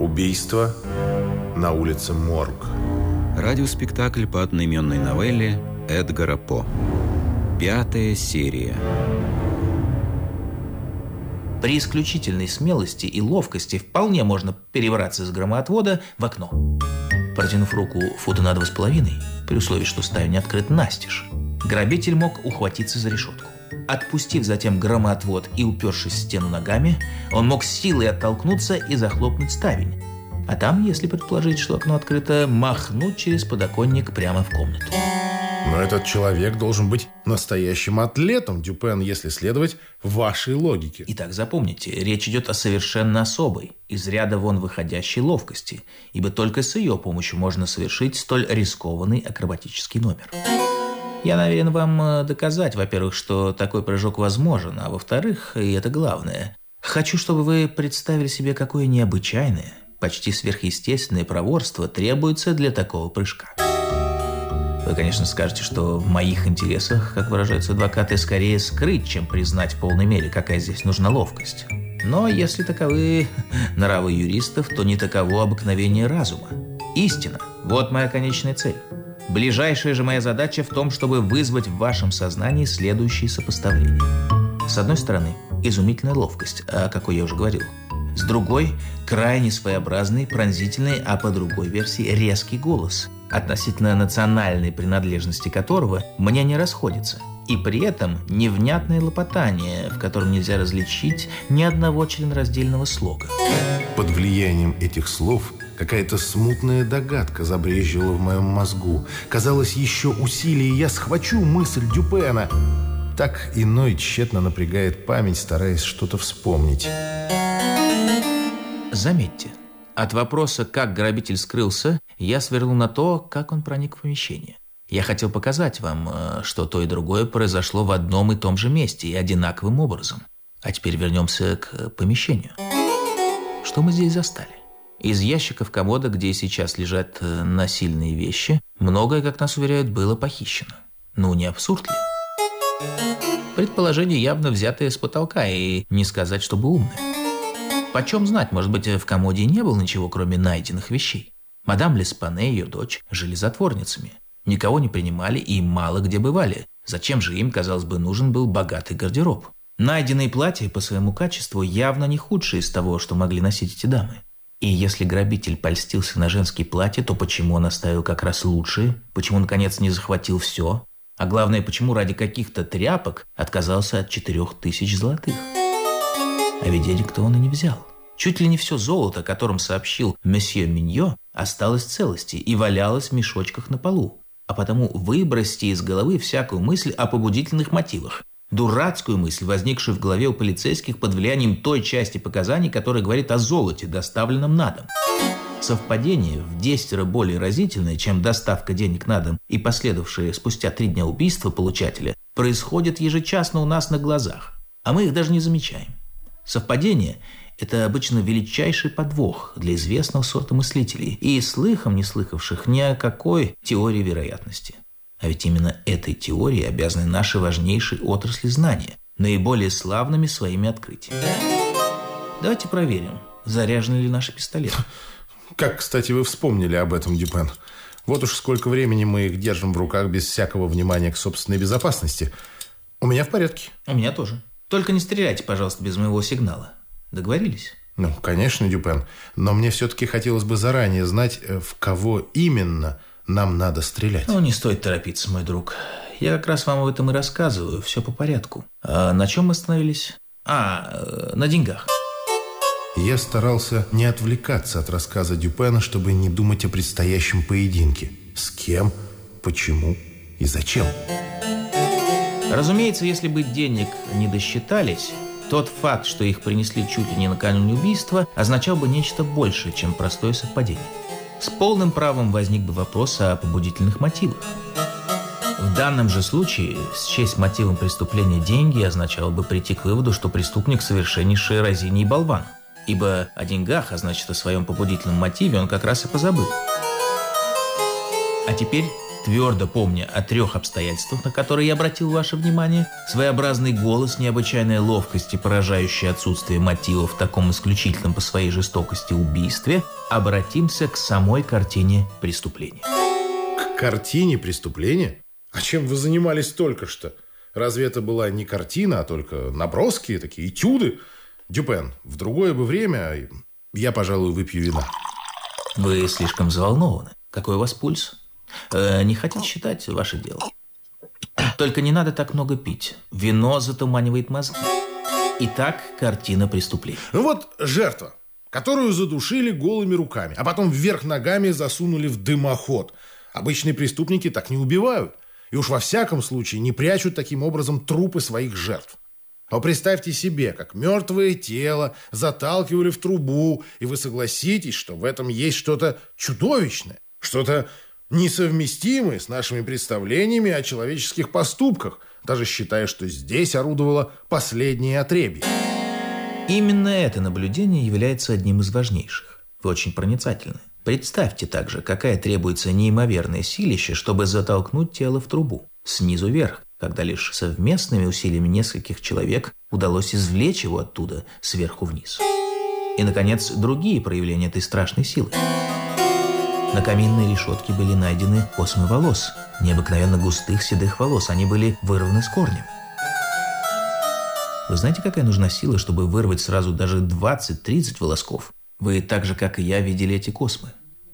Убийство на улице Морг. Радиоспектакль по одноименной новелле Эдгара По. Пятая серия. При исключительной смелости и ловкости вполне можно перебраться с громоотвода в окно. Протянув руку фута на два с половиной, при условии, что ставень открыт настежь, грабитель мог ухватиться за решетку. Отпустив затем громоотвод и упершись в стену ногами, он мог силой оттолкнуться и захлопнуть ставень. А там, если предположить, что окно открыто, махнуть через подоконник прямо в комнату. Но этот человек должен быть настоящим атлетом, Дюпен, если следовать вашей логике. Итак, запомните, речь идет о совершенно особой, из ряда вон выходящей ловкости, ибо только с ее помощью можно совершить столь рискованный акробатический номер. Я намерен вам э, доказать, во-первых, что такой прыжок возможен, а во-вторых, и это главное, хочу, чтобы вы представили себе, какое необычайное, почти сверхъестественное проворство требуется для такого прыжка. Вы, конечно, скажете, что в моих интересах, как выражаются адвокаты, скорее скрыть, чем признать в полной мере, какая здесь нужна ловкость. Но если таковы нравы юристов, то не таково обыкновение разума. Истина – вот моя конечная цель. Ближайшая же моя задача в том, чтобы вызвать в вашем сознании следующие сопоставления. С одной стороны, изумительная ловкость, о какой я уже говорил. С другой – крайне своеобразный, пронзительный, а по другой версии – резкий голос, относительно национальной принадлежности которого мне не расходится. И при этом невнятное лопотание, в котором нельзя различить ни одного членораздельного слога. Под влиянием этих слов какая-то смутная догадка забрежила в моем мозгу. Казалось, еще усилие я схвачу мысль Дюпена. Так иной тщетно напрягает память, стараясь что-то вспомнить. Заметьте, от вопроса, как грабитель скрылся, я свернул на то, как он проник в помещение. Я хотел показать вам, э, что то и другое произошло в одном и том же месте и одинаковым образом. А теперь вернемся к помещению. Что мы здесь застали? Из ящиков комода, где сейчас лежат э, насильные вещи, многое, как нас уверяют, было похищено. Ну, не абсурд ли? Предположение явно взятое с потолка, и не сказать, чтобы умное. Почем знать, может быть, в комоде не было ничего, кроме найденных вещей. Мадам Леспане и ее дочь жили затворницами. Никого не принимали и мало где бывали. Зачем же им, казалось бы, нужен был богатый гардероб? Найденные платья по своему качеству явно не худшие из того, что могли носить эти дамы. И если грабитель польстился на женские платья, то почему он оставил как раз лучшие? Почему, наконец, не захватил все? А главное, почему ради каких-то тряпок отказался от четырех тысяч золотых? А ведь денег-то он и не взял. Чуть ли не все золото, о котором сообщил месье Миньо, осталось в целости и валялось в мешочках на полу. А потому выбросьте из головы всякую мысль о побудительных мотивах. Дурацкую мысль, возникшую в голове у полицейских под влиянием той части показаний, которая говорит о золоте, доставленном на дом. Совпадение в десятеро более разительное, чем доставка денег на дом и последовавшее спустя три дня убийство получателя, происходит ежечасно у нас на глазах, а мы их даже не замечаем. Совпадение – это обычно величайший подвох для известного сорта мыслителей и слыхом не слыхавших ни о какой теории вероятности. А ведь именно этой теории обязаны наши важнейшие отрасли знания, наиболее славными своими открытиями. Давайте проверим, заряжены ли наши пистолеты. Как, кстати, вы вспомнили об этом, Дюпен. Вот уж сколько времени мы их держим в руках без всякого внимания к собственной безопасности. У меня в порядке. У меня тоже. Только не стреляйте, пожалуйста, без моего сигнала. Договорились? Ну, конечно, Дюпен. Но мне все-таки хотелось бы заранее знать, э, в кого именно нам надо стрелять. Ну, не стоит торопиться, мой друг. Я как раз вам об этом и рассказываю. Все по порядку. А на чем мы остановились? А, э, на деньгах. Я старался не отвлекаться от рассказа Дюпена, чтобы не думать о предстоящем поединке. С кем, почему и зачем. Разумеется, если бы денег не досчитались, тот факт, что их принесли чуть ли не накануне убийства, означал бы нечто большее, чем простое совпадение. С полным правом возник бы вопрос о побудительных мотивах. В данном же случае счесть мотивом преступления деньги означало бы прийти к выводу, что преступник совершеннейший разиний болван. Ибо о деньгах, а значит о своем побудительном мотиве он как раз и позабыл. А теперь твердо помня о трех обстоятельствах, на которые я обратил ваше внимание, своеобразный голос, необычайная ловкость и поражающее отсутствие мотивов в таком исключительном по своей жестокости убийстве, обратимся к самой картине преступления. К картине преступления? А чем вы занимались только что? Разве это была не картина, а только наброски, такие этюды? Дюпен, в другое бы время я, пожалуй, выпью вина. Вы слишком взволнованы. Какой у вас пульс? Э, не хотите считать ваше дело? Только не надо так много пить. Вино затуманивает мозги. Итак, картина преступления. Ну вот жертва, которую задушили голыми руками, а потом вверх ногами засунули в дымоход. Обычные преступники так не убивают. И уж во всяком случае не прячут таким образом трупы своих жертв. А представьте себе, как мертвое тело заталкивали в трубу, и вы согласитесь, что в этом есть что-то чудовищное, что-то несовместимое с нашими представлениями о человеческих поступках, даже считая, что здесь орудовало последнее отребье. Именно это наблюдение является одним из важнейших. Вы очень проницательны. Представьте также, какая требуется неимоверное силище, чтобы затолкнуть тело в трубу, снизу вверх, когда лишь совместными усилиями нескольких человек удалось извлечь его оттуда сверху вниз. И, наконец, другие проявления этой страшной силы. На каминной решетке были найдены космы волос, необыкновенно густых седых волос. Они были вырваны с корнем. Вы знаете, какая нужна сила, чтобы вырвать сразу даже 20-30 волосков? Вы так же, как и я, видели эти космы.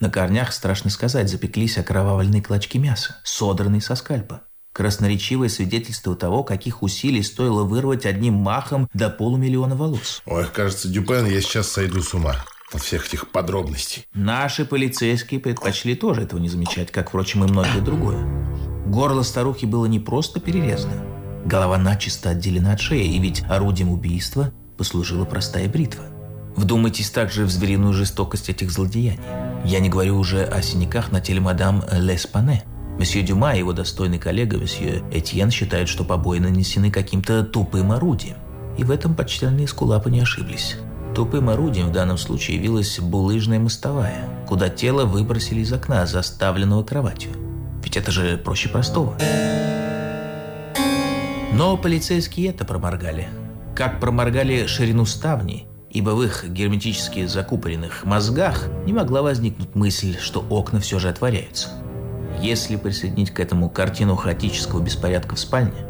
На корнях, страшно сказать, запеклись окровавленные клочки мяса, содранные со скальпа. Красноречивое свидетельство того, каких усилий стоило вырвать одним махом до полумиллиона волос. Ой, кажется, Дюпен, я сейчас сойду с ума от всех этих подробностей. Наши полицейские предпочли тоже этого не замечать, как, впрочем, и многие другое. Горло старухи было не просто перерезано. Голова начисто отделена от шеи, и ведь орудием убийства послужила простая бритва. Вдумайтесь также в звериную жестокость этих злодеяний. Я не говорю уже о синяках на теле мадам Леспане – Месье Дюма и его достойный коллега, месье Этьен, считают, что побои нанесены каким-то тупым орудием. И в этом почтенные скулапы не ошиблись. Тупым орудием в данном случае явилась булыжная мостовая, куда тело выбросили из окна, заставленного кроватью. Ведь это же проще простого. Но полицейские это проморгали. Как проморгали ширину ставни, ибо в их герметически закупоренных мозгах не могла возникнуть мысль, что окна все же отворяются. Если присоединить к этому картину хаотического беспорядка в спальне,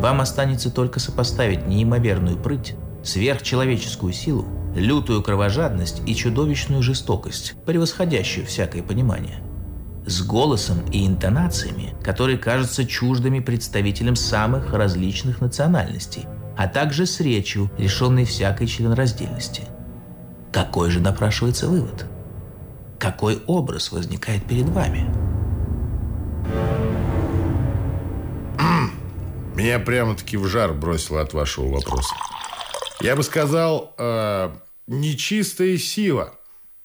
вам останется только сопоставить неимоверную прыть, сверхчеловеческую силу, лютую кровожадность и чудовищную жестокость, превосходящую всякое понимание, с голосом и интонациями, которые кажутся чуждыми представителям самых различных национальностей, а также с речью, лишенной всякой членораздельности. Какой же напрашивается вывод? Какой образ возникает перед вами? Меня прямо-таки в жар бросило от вашего вопроса. Я бы сказал, э, нечистая сила.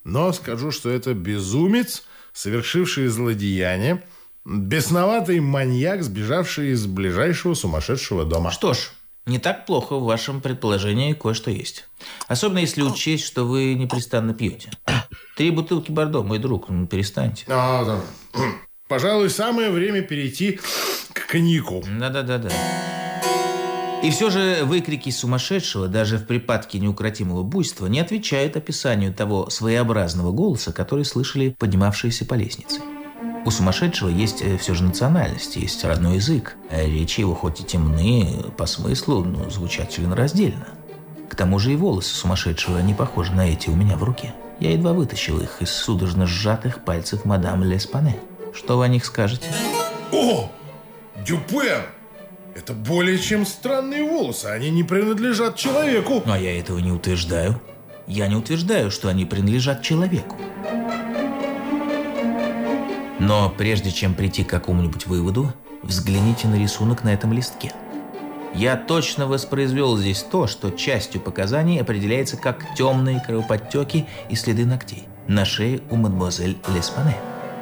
Но скажу, что это безумец, совершивший злодеяние, бесноватый маньяк, сбежавший из ближайшего сумасшедшего дома. Что ж, не так плохо в вашем предположении кое-что есть. Особенно если учесть, что вы непрестанно пьете. Три бутылки Бордо, мой друг, ну, перестаньте. А, да. Пожалуй, самое время перейти к коньяку. Да-да-да-да. И все же выкрики сумасшедшего, даже в припадке неукротимого буйства, не отвечают описанию того своеобразного голоса, который слышали поднимавшиеся по лестнице. У сумасшедшего есть э, все же национальность, есть родной язык. А речи его хоть и темны по смыслу, но звучат членораздельно. К тому же и волосы сумасшедшего не похожи на эти у меня в руке. Я едва вытащил их из судорожно сжатых пальцев мадам Леспане. Что вы о них скажете? О! Дюпен! Это более чем странные волосы. Они не принадлежат человеку. Но я этого не утверждаю. Я не утверждаю, что они принадлежат человеку. Но прежде чем прийти к какому-нибудь выводу, взгляните на рисунок на этом листке. Я точно воспроизвел здесь то, что частью показаний определяется как темные кровоподтеки и следы ногтей на шее у мадемуазель Леспане.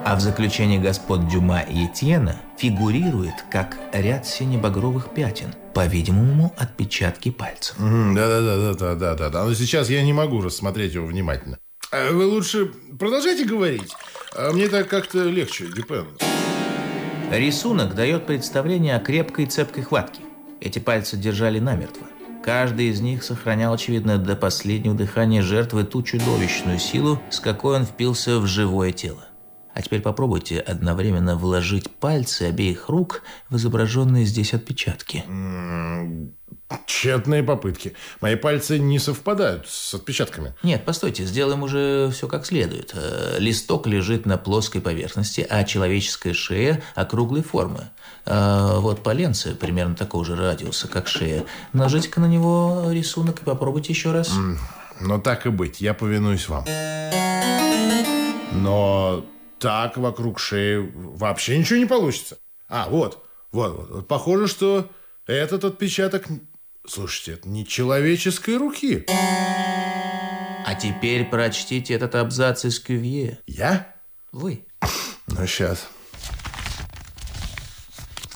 А в заключении господ Дюма и Этьена фигурирует как ряд синебагровых пятен, по-видимому, отпечатки пальцев. Да-да-да-да-да-да. Но сейчас я не могу рассмотреть его внимательно. А вы лучше продолжайте говорить. А мне так как-то легче, Дюпен. Рисунок дает представление о крепкой цепкой хватке. Эти пальцы держали намертво. Каждый из них сохранял, очевидно, до последнего дыхания жертвы ту чудовищную силу, с какой он впился в живое тело. А теперь попробуйте одновременно вложить пальцы обеих рук в изображенные здесь отпечатки. Тщетные попытки. Мои пальцы не совпадают с отпечатками. Нет, постойте, сделаем уже все как следует. Э, листок лежит на плоской поверхности, а человеческая шея округлой формы. А вот поленце примерно такого же радиуса, как шея. Наложите-ка на него рисунок и попробуйте еще раз. Но так и быть, я повинуюсь вам. Но так вокруг шеи вообще ничего не получится. А, вот, вот, вот. Похоже, что этот отпечаток... Слушайте, это не человеческой руки. А теперь прочтите этот абзац из Кювье. Я? Вы. Ну, сейчас.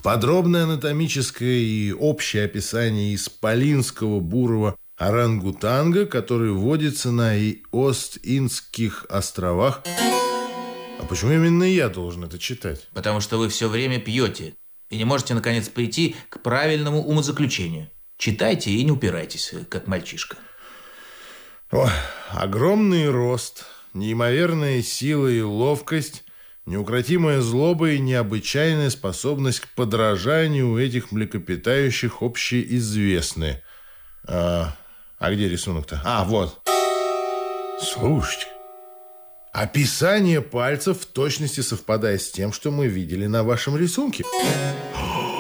Подробное анатомическое и общее описание исполинского бурого орангутанга, который водится на Ост-Индских островах – а почему именно я должен это читать? Потому что вы все время пьете и не можете, наконец, прийти к правильному умозаключению. Читайте и не упирайтесь, как мальчишка. О, огромный рост, неимоверная сила и ловкость, неукротимая злоба и необычайная способность к подражанию у этих млекопитающих общеизвестны. А, а где рисунок-то? А, вот. Слушайте, Описание пальцев в точности совпадает с тем, что мы видели на вашем рисунке.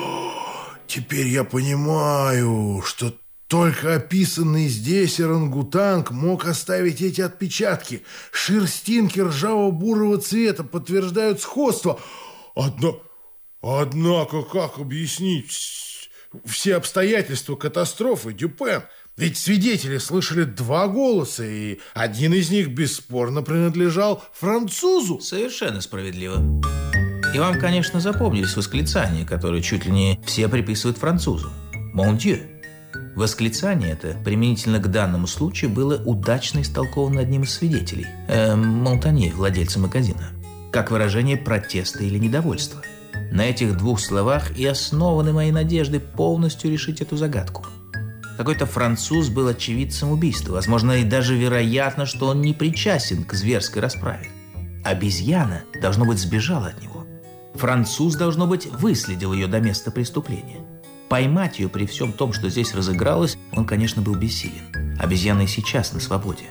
Теперь я понимаю, что только описанный здесь орангутанг мог оставить эти отпечатки. Шерстинки ржаво-бурого цвета подтверждают сходство. Одно... Однако, как объяснить все обстоятельства катастрофы, Дюпен? Ведь свидетели слышали два голоса, и один из них бесспорно принадлежал французу. Совершенно справедливо. И вам, конечно, запомнились восклицания, которые чуть ли не все приписывают французу. «Mon Dieu». Восклицание это, применительно к данному случаю, было удачно истолковано одним из свидетелей, э, Монтане, владельца магазина, как выражение протеста или недовольства. На этих двух словах и основаны мои надежды полностью решить эту загадку – какой-то француз был очевидцем убийства. Возможно, и даже вероятно, что он не причастен к зверской расправе. Обезьяна, должно быть, сбежала от него. Француз, должно быть, выследил ее до места преступления. Поймать ее при всем том, что здесь разыгралось, он, конечно, был бессилен. Обезьяна и сейчас на свободе.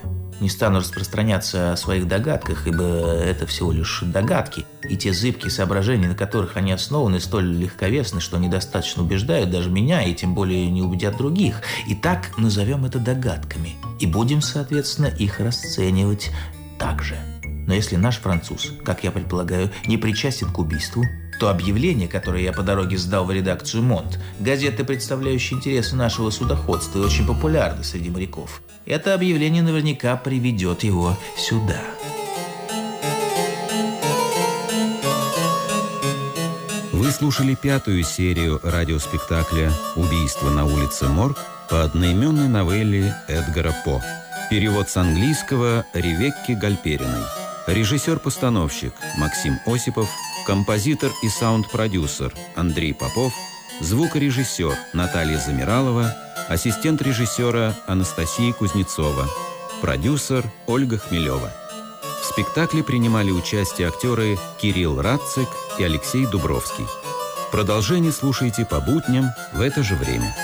Не стану распространяться о своих догадках, ибо это всего лишь догадки, и те зыбкие соображения, на которых они основаны, столь легковесны, что недостаточно убеждают даже меня, и тем более не убедят других. Итак, назовем это догадками, и будем, соответственно, их расценивать так же. Но если наш француз, как я предполагаю, не причастен к убийству, то объявление, которое я по дороге сдал в редакцию «Монт», газеты, представляющие интересы нашего судоходства и очень популярны среди моряков, это объявление наверняка приведет его сюда. Вы слушали пятую серию радиоспектакля «Убийство на улице Морг» по одноименной новелле Эдгара По. Перевод с английского Ревекки Гальпериной. Режиссер-постановщик Максим Осипов, композитор и саунд-продюсер Андрей Попов, звукорежиссер Наталья Замиралова, ассистент режиссера Анастасия Кузнецова, продюсер Ольга Хмелева. В спектакле принимали участие актеры Кирилл Радцик и Алексей Дубровский. Продолжение слушайте по будням в это же время.